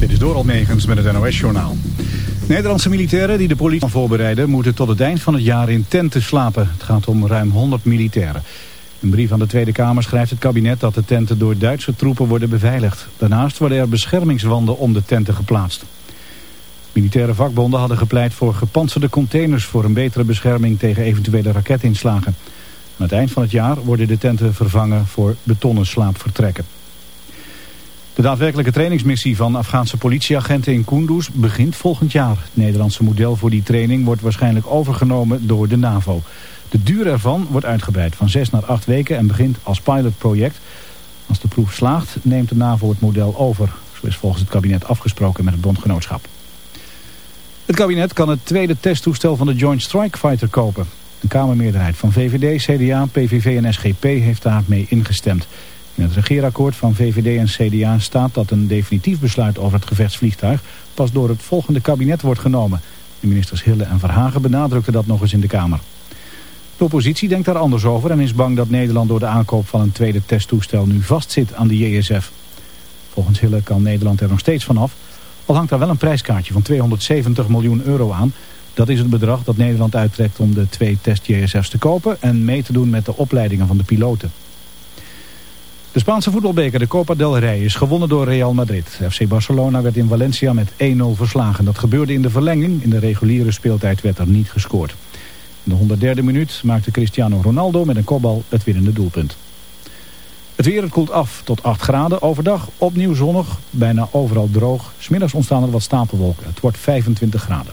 Dit is door Almegens met het NOS-journaal. Nederlandse militairen die de politie voorbereiden... moeten tot het eind van het jaar in tenten slapen. Het gaat om ruim 100 militairen. Een brief aan de Tweede Kamer schrijft het kabinet... dat de tenten door Duitse troepen worden beveiligd. Daarnaast worden er beschermingswanden om de tenten geplaatst. Militaire vakbonden hadden gepleit voor gepantserde containers... voor een betere bescherming tegen eventuele raketinslagen. Aan het eind van het jaar worden de tenten vervangen voor betonnen slaapvertrekken. De daadwerkelijke trainingsmissie van Afghaanse politieagenten in Kunduz begint volgend jaar. Het Nederlandse model voor die training wordt waarschijnlijk overgenomen door de NAVO. De duur ervan wordt uitgebreid van zes naar acht weken en begint als pilotproject. Als de proef slaagt neemt de NAVO het model over. Zo is volgens het kabinet afgesproken met het bondgenootschap. Het kabinet kan het tweede testtoestel van de Joint Strike Fighter kopen. Een kamermeerderheid van VVD, CDA, PVV en SGP heeft daarmee ingestemd. In het regeerakkoord van VVD en CDA staat dat een definitief besluit over het gevechtsvliegtuig pas door het volgende kabinet wordt genomen. De ministers Hille en Verhagen benadrukten dat nog eens in de Kamer. De oppositie denkt daar anders over en is bang dat Nederland door de aankoop van een tweede testtoestel nu vastzit aan de JSF. Volgens Hille kan Nederland er nog steeds vanaf, al hangt daar wel een prijskaartje van 270 miljoen euro aan. Dat is het bedrag dat Nederland uittrekt om de twee test-JSF's te kopen en mee te doen met de opleidingen van de piloten. De Spaanse voetbalbeker, de Copa del Rey, is gewonnen door Real Madrid. FC Barcelona werd in Valencia met 1-0 verslagen. Dat gebeurde in de verlenging. In de reguliere speeltijd werd er niet gescoord. In de 103e minuut maakte Cristiano Ronaldo met een kopbal het winnende doelpunt. Het weer koelt af tot 8 graden. Overdag opnieuw zonnig, bijna overal droog. Smiddags ontstaan er wat stapelwolken. Het wordt 25 graden.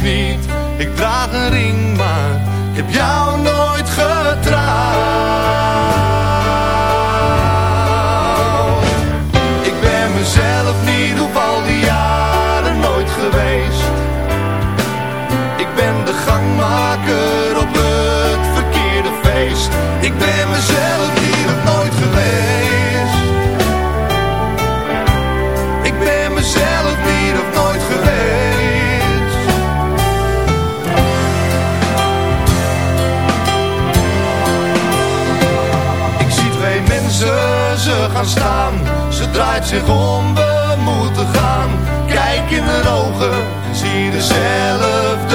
niks niet. staan. Ze draait zich om, we moeten gaan. Kijk in de ogen, zie dezelfde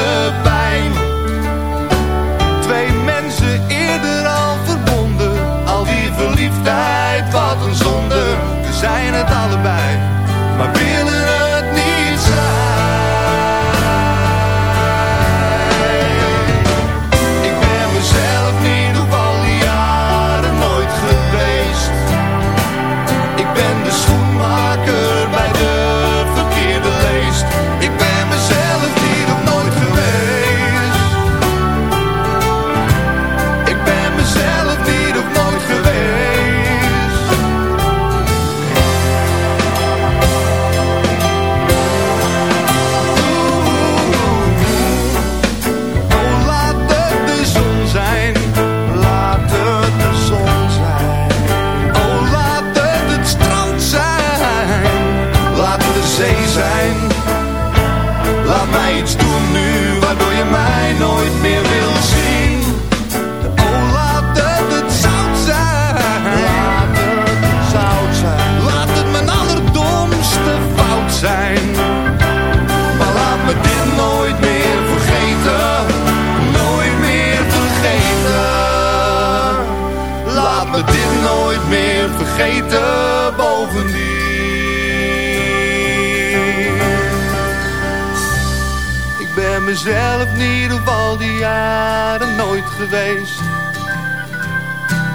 in ieder geval die jaren nooit geweest.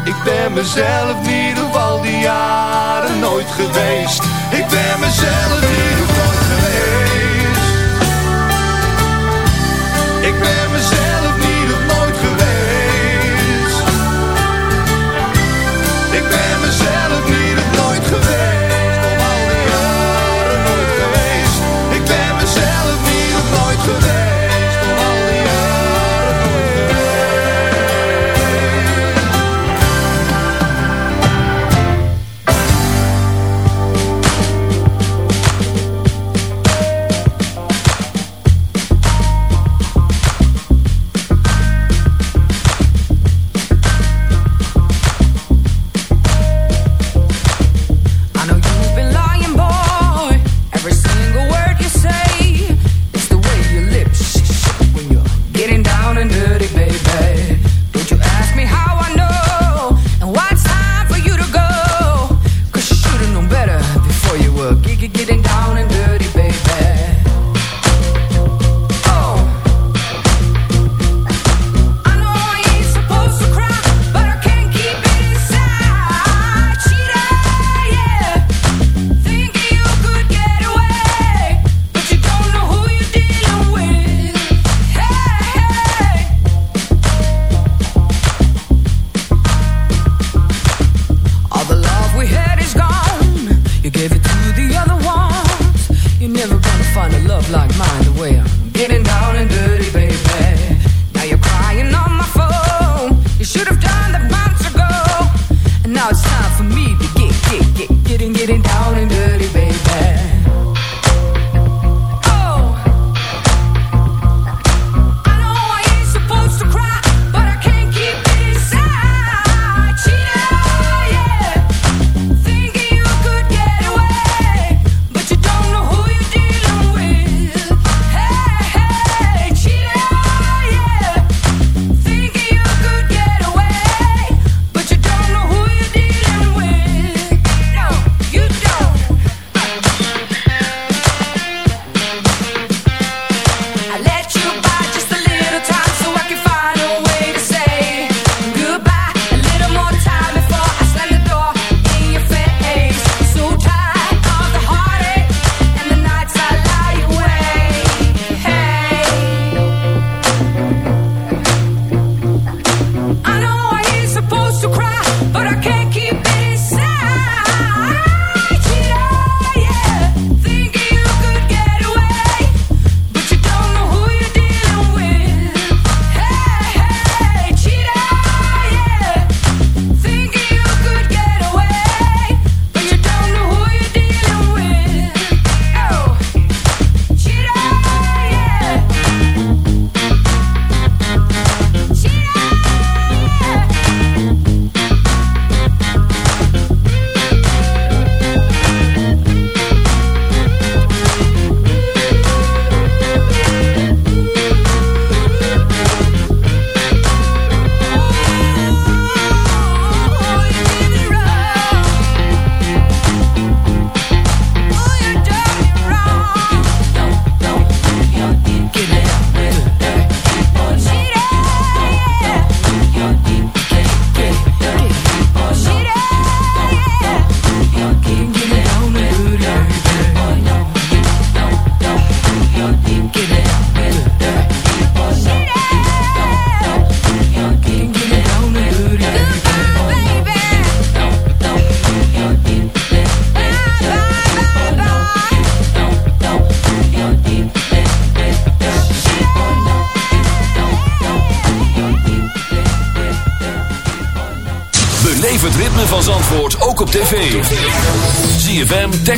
Ik ben mezelf in ieder geval die jaren nooit geweest. Ik ben mezelf niet ieder geval geweest. Ik ben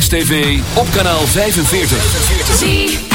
TV, op kanaal 45.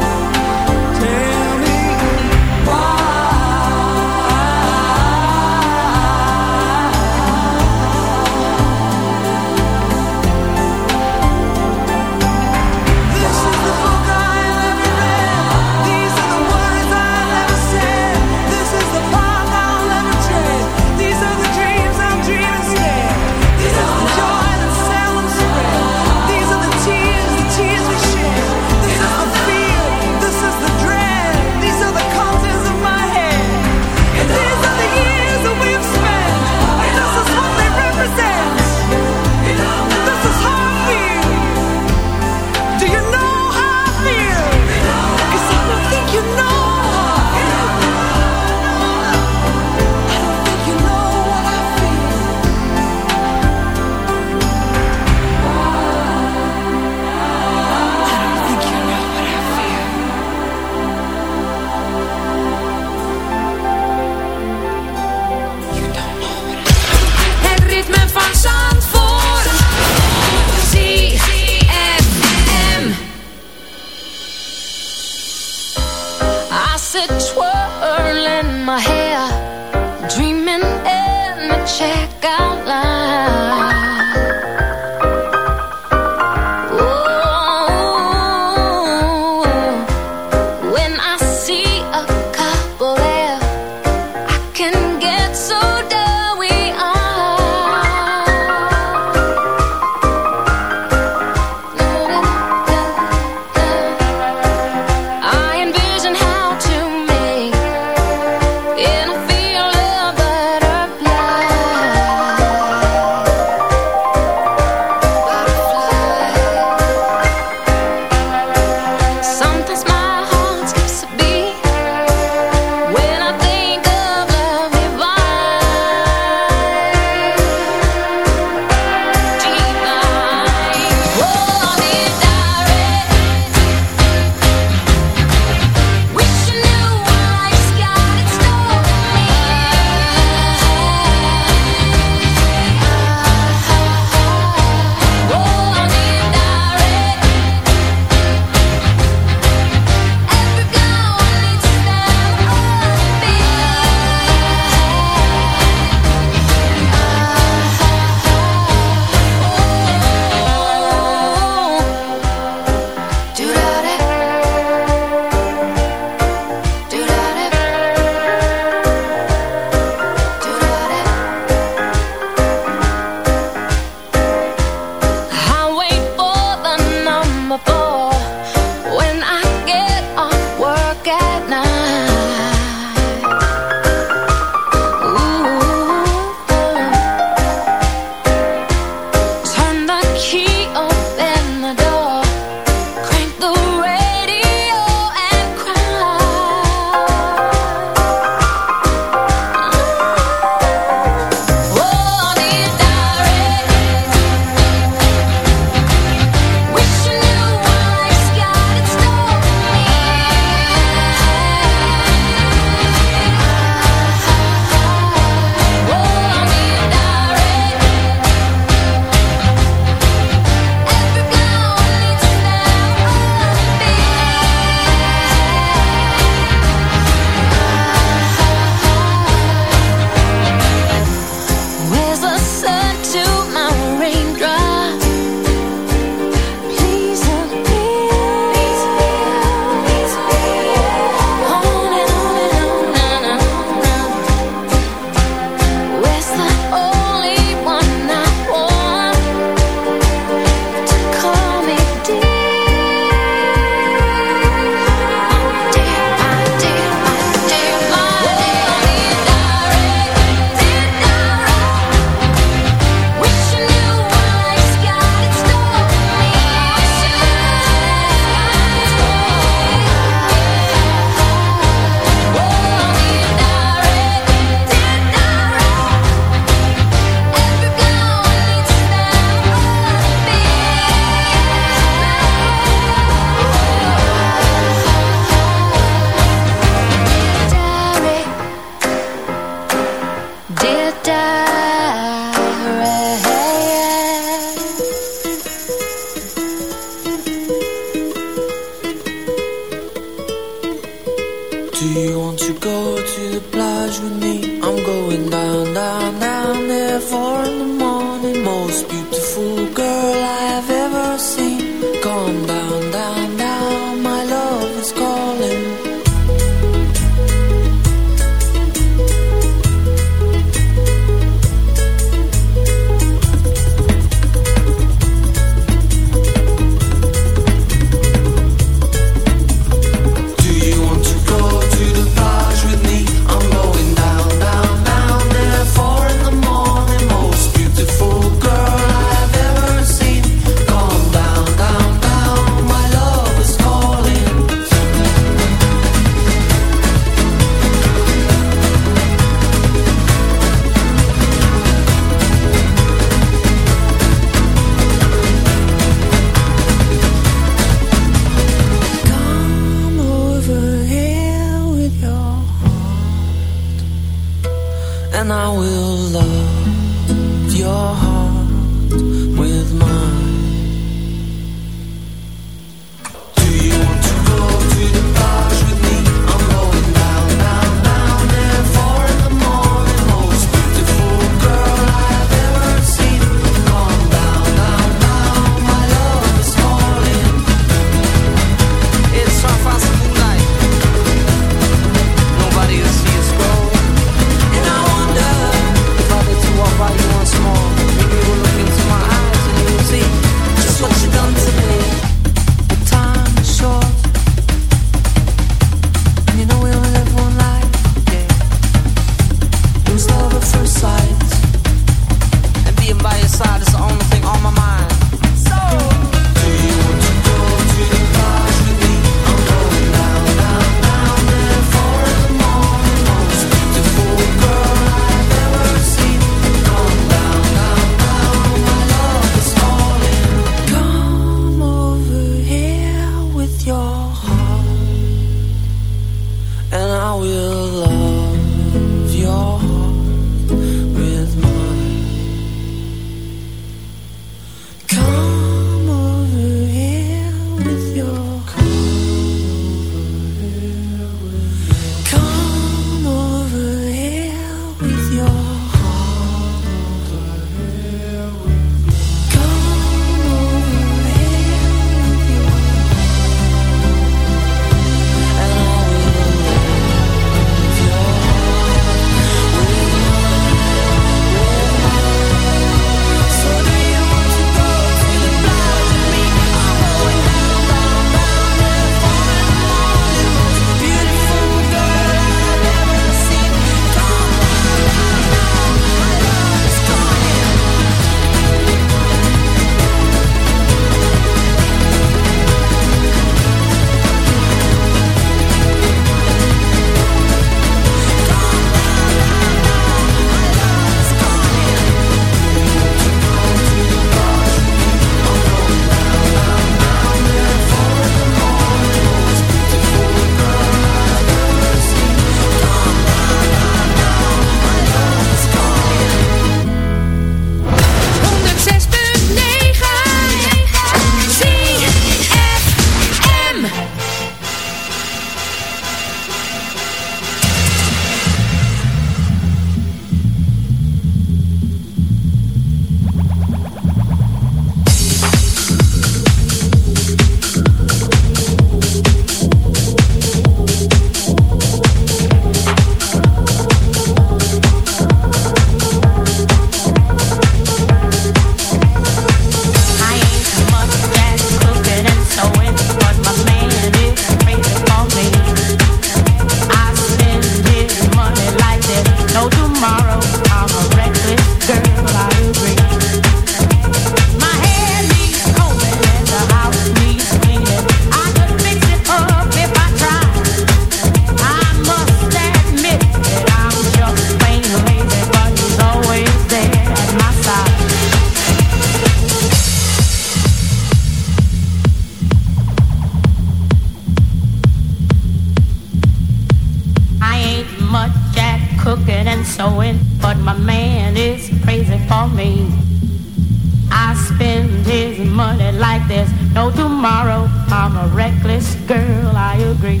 Reckless girl, I agree.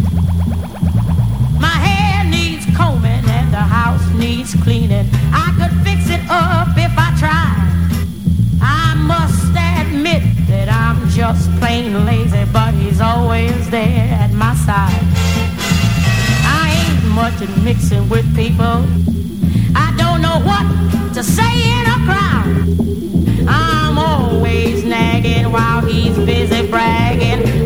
My hair needs combing and the house needs cleaning. I could fix it up if I tried. I must admit that I'm just plain lazy, but he's always there at my side. I ain't much at mixing with people. I don't know what to say in a crowd. I'm always nagging while he's busy bragging.